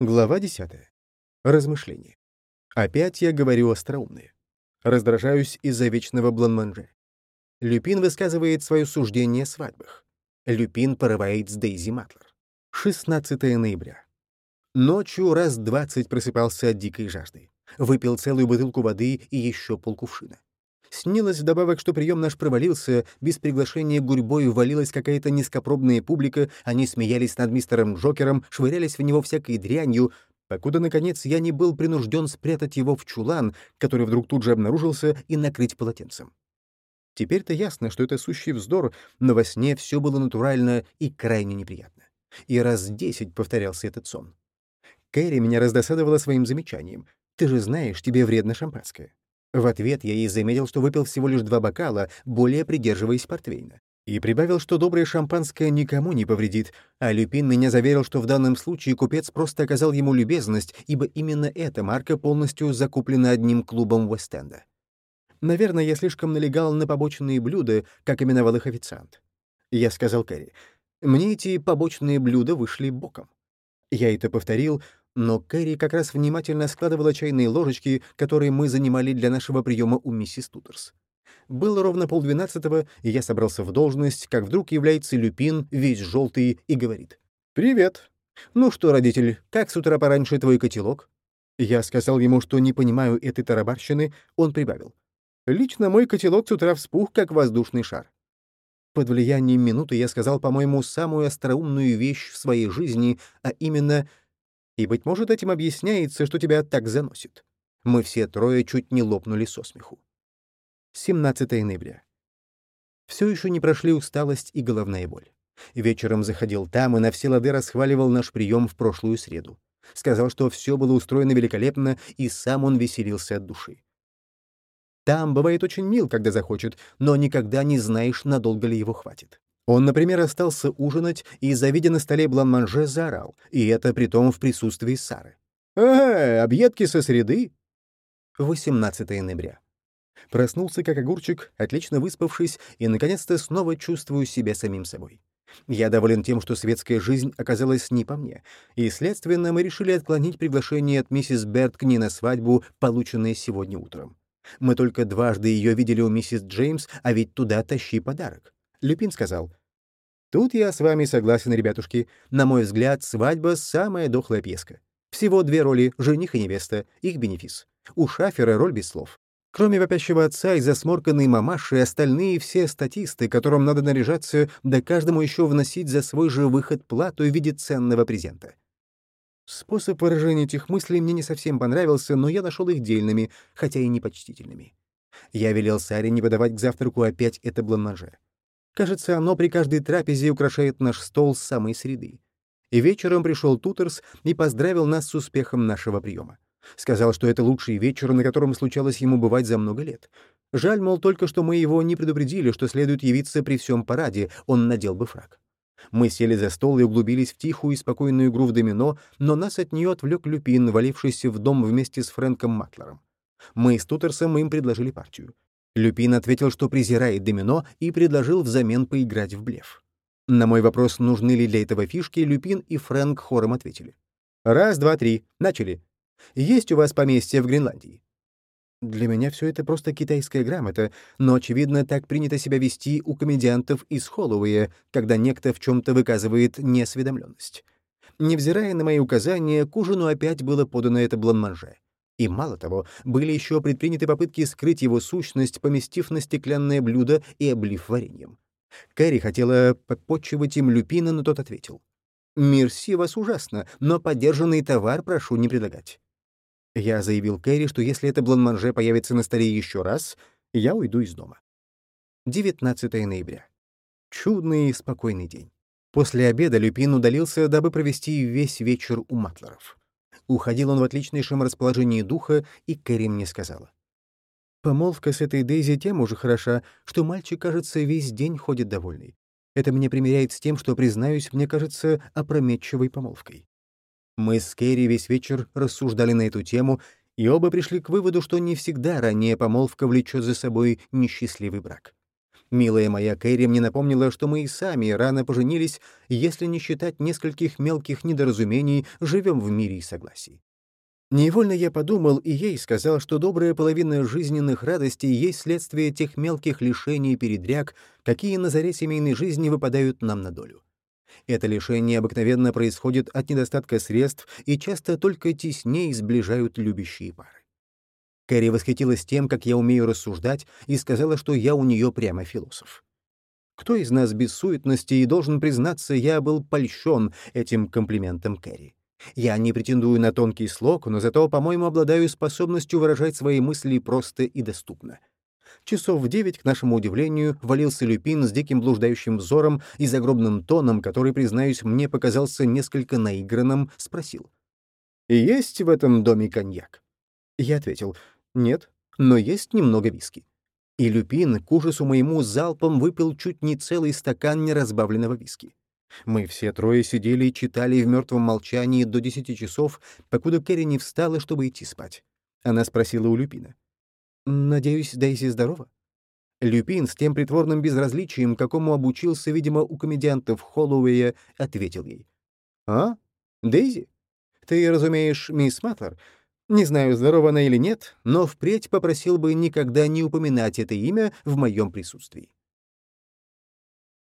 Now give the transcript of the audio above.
Глава 10. Размышления. Опять я говорю остроумные. Раздражаюсь из-за вечного бланманже. Люпин высказывает свое суждение о свадьбах. Люпин порывает с Дейзи Матлер. 16 ноября. Ночью раз двадцать просыпался от дикой жажды. Выпил целую бутылку воды и еще полкувшина. Снилось вдобавок, что прием наш провалился, без приглашения гурьбой валилась какая-то низкопробная публика, они смеялись над мистером Джокером, швырялись в него всякой дрянью, покуда, наконец, я не был принужден спрятать его в чулан, который вдруг тут же обнаружился, и накрыть полотенцем. Теперь-то ясно, что это сущий вздор, но во сне все было натурально и крайне неприятно. И раз десять повторялся этот сон. Кэрри меня раздосадовала своим замечанием. «Ты же знаешь, тебе вредно шампанское». В ответ я ей заметил, что выпил всего лишь два бокала, более придерживаясь портвейна. И прибавил, что доброе шампанское никому не повредит, а Люпин меня заверил, что в данном случае купец просто оказал ему любезность, ибо именно эта марка полностью закуплена одним клубом Уэст-Энда. Наверное, я слишком налегал на побочные блюда, как именовал их официант. Я сказал Кэрри, мне эти побочные блюда вышли боком. Я это повторил, но Кэрри как раз внимательно складывала чайные ложечки, которые мы занимали для нашего приема у миссис Тутерс. Было ровно полдвенадцатого, и я собрался в должность, как вдруг является Люпин, весь желтый, и говорит. «Привет. Ну что, родитель, как с утра пораньше твой котелок?» Я сказал ему, что не понимаю этой тарабарщины, он прибавил. «Лично мой котелок с утра вспух, как воздушный шар». Под влиянием минуты я сказал, по-моему, самую остроумную вещь в своей жизни, а именно — и, быть может, этим объясняется, что тебя так заносит. Мы все трое чуть не лопнули со смеху. 17 ноября. Все еще не прошли усталость и головная боль. Вечером заходил там и на все лады расхваливал наш прием в прошлую среду. Сказал, что все было устроено великолепно, и сам он веселился от души. Там бывает очень мил, когда захочет, но никогда не знаешь, надолго ли его хватит. Он, например, остался ужинать и, завидя на столе бланманже, заорал, и это при том в присутствии Сары. «Ага, объедки со среды!» 18 ноября. Проснулся как огурчик, отлично выспавшись, и, наконец-то, снова чувствую себя самим собой. Я доволен тем, что светская жизнь оказалась не по мне, и, следственно, мы решили отклонить приглашение от миссис Берт к ней на свадьбу, полученное сегодня утром. Мы только дважды ее видели у миссис Джеймс, а ведь туда тащи подарок. Люпин сказал, «Тут я с вами согласен, ребятушки. На мой взгляд, свадьба — самая дохлая пьеска. Всего две роли — жених и невеста, их бенефис. У Шафера роль без слов. Кроме вопящего отца и засморканной мамаши, остальные все статисты, которым надо наряжаться, да каждому еще вносить за свой же выход плату в виде ценного презента. Способ выражения этих мыслей мне не совсем понравился, но я нашел их дельными, хотя и непочтительными. Я велел Саре не выдавать к завтраку опять это бланмаже. Кажется, оно при каждой трапезе украшает наш стол с самой среды. И вечером пришел Тутерс и поздравил нас с успехом нашего приема. Сказал, что это лучший вечер, на котором случалось ему бывать за много лет. Жаль, мол, только что мы его не предупредили, что следует явиться при всем параде, он надел бы фраг. Мы сели за стол и углубились в тихую и спокойную игру в домино, но нас от нее отвлек Люпин, валившийся в дом вместе с Фрэнком Матлером. Мы с Тутерсом им предложили партию. Люпин ответил, что презирает домино, и предложил взамен поиграть в блеф. На мой вопрос, нужны ли для этого фишки, Люпин и Фрэнк хором ответили. «Раз, два, три. Начали. Есть у вас поместье в Гренландии?» Для меня все это просто китайская грамота, но, очевидно, так принято себя вести у комедиантов из Холлоуэя, когда некто в чем-то выказывает неосведомленность. Невзирая на мои указания, к ужину опять было подано это бланманже. И мало того, были еще предприняты попытки скрыть его сущность, поместив на стеклянное блюдо и облив вареньем. Кэрри хотела попотчевать им люпина, но тот ответил. «Мерси вас ужасно, но подержанный товар прошу не предлагать». Я заявил Кэрри, что если это бланманже появится на столе еще раз, я уйду из дома. 19 ноября. Чудный и спокойный день. После обеда Люпин удалился, дабы провести весь вечер у Матлеров. Уходил он в отличнейшем расположении духа, и Кэрри мне сказала. «Помолвка с этой Дейзи тем уже хороша, что мальчик, кажется, весь день ходит довольный. Это меня примеряет с тем, что, признаюсь, мне кажется опрометчивой помолвкой». Мы с Кэрри весь вечер рассуждали на эту тему, и оба пришли к выводу, что не всегда ранняя помолвка влечет за собой несчастливый брак. Милая моя Кэрри мне напомнила, что мы и сами рано поженились, если не считать нескольких мелких недоразумений, живем в мире и согласии. Невольно я подумал и ей сказал, что добрая половина жизненных радостей есть следствие тех мелких лишений и передряг, какие на заре семейной жизни выпадают нам на долю. Это лишение обыкновенно происходит от недостатка средств и часто только теснее сближают любящие пары. Кэрри восхитилась тем, как я умею рассуждать, и сказала, что я у нее прямо философ. Кто из нас без суетности, и должен признаться, я был польщен этим комплиментом Кэрри. Я не претендую на тонкий слог, но зато, по-моему, обладаю способностью выражать свои мысли просто и доступно. Часов в девять, к нашему удивлению, валился Люпин с диким блуждающим взором и загробным тоном, который, признаюсь, мне показался несколько наигранным, спросил. «Есть в этом доме коньяк?» Я ответил, «Нет, но есть немного виски». И Люпин, к ужасу моему, залпом выпил чуть не целый стакан неразбавленного виски. Мы все трое сидели и читали в мертвом молчании до десяти часов, покуда Кэрри не встала, чтобы идти спать. Она спросила у Люпина. «Надеюсь, Дейзи здорова?» Люпин с тем притворным безразличием, какому обучился, видимо, у комедиантов Холлоуэя, ответил ей. «А? Дейзи? Ты разумеешь, мисс Матлер? Не знаю, здорова она или нет, но впредь попросил бы никогда не упоминать это имя в моем присутствии.